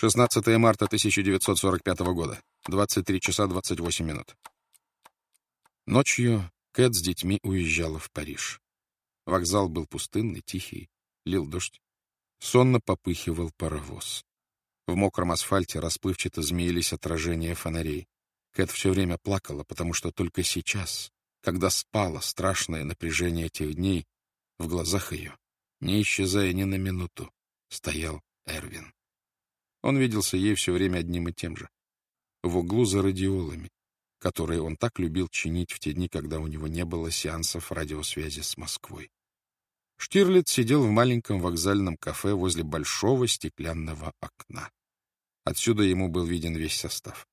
16 марта 1945 года. 23 часа 28 минут. Ночью Кэт с детьми уезжала в Париж. Вокзал был пустынный, тихий, лил дождь. Сонно попыхивал паровоз. В мокром асфальте расплывчато змеились отражения фонарей. Кэт все время плакала, потому что только сейчас, когда спало страшное напряжение тех дней, в глазах ее, не исчезая ни на минуту, стоял Эрвин. Он виделся ей все время одним и тем же. В углу за радиолами, которые он так любил чинить в те дни, когда у него не было сеансов радиосвязи с Москвой. Штирлиц сидел в маленьком вокзальном кафе возле большого стеклянного окна. Отсюда ему был виден весь состав.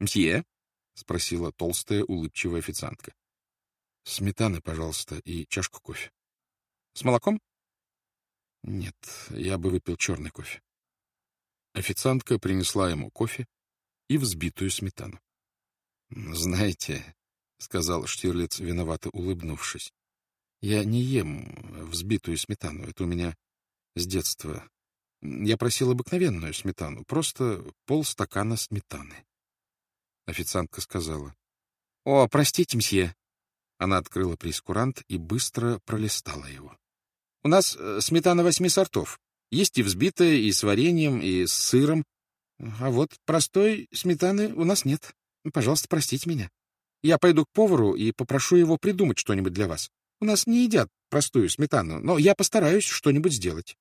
«Мсье?» — спросила толстая, улыбчивая официантка. «Сметаны, пожалуйста, и чашку кофе». «С молоком?» «Нет, я бы выпил черный кофе». Официантка принесла ему кофе и взбитую сметану. «Знаете», — сказал Штирлиц, виновато улыбнувшись, — «я не ем взбитую сметану. Это у меня с детства. Я просил обыкновенную сметану, просто полстакана сметаны». Официантка сказала, «О, простите, мсье». Она открыла прескурант и быстро пролистала его. «У нас э, сметана восьми сортов. Есть и взбитая, и с вареньем, и с сыром. А вот простой сметаны у нас нет. Пожалуйста, простите меня. Я пойду к повару и попрошу его придумать что-нибудь для вас. У нас не едят простую сметану, но я постараюсь что-нибудь сделать.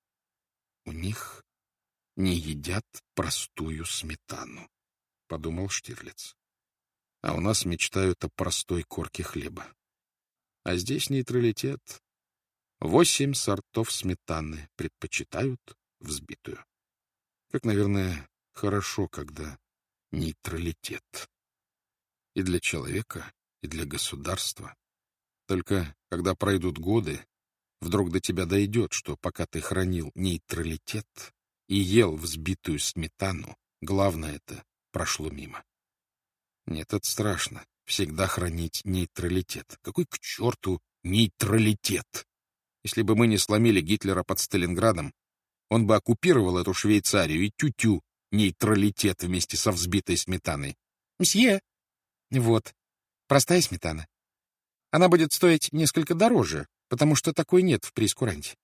У них не едят простую сметану, — подумал Штирлиц. А у нас мечтают о простой корке хлеба. А здесь нейтралитет, Восемь сортов сметаны предпочитают взбитую. Как, наверное, хорошо, когда нейтралитет. И для человека, и для государства. Только когда пройдут годы, вдруг до тебя дойдет, что пока ты хранил нейтралитет и ел взбитую сметану, главное это прошло мимо. Нет, это страшно. Всегда хранить нейтралитет. Какой к черту нейтралитет? Если бы мы не сломили Гитлера под Сталинградом, он бы оккупировал эту Швейцарию и тю-тю, нейтралитет вместе со взбитой сметаной. Мсье! Вот, простая сметана. Она будет стоить несколько дороже, потому что такой нет в прейскуранте.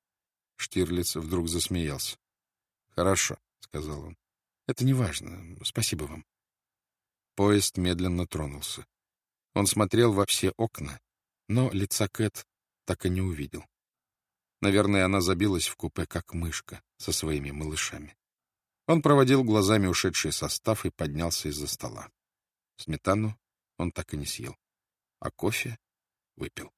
Штирлиц вдруг засмеялся. — Хорошо, — сказал он. — Это не важно. Спасибо вам. Поезд медленно тронулся. Он смотрел во все окна, но лица Кэт так и не увидел. Наверное, она забилась в купе, как мышка, со своими малышами. Он проводил глазами ушедший состав и поднялся из-за стола. Сметану он так и не съел, а кофе выпил.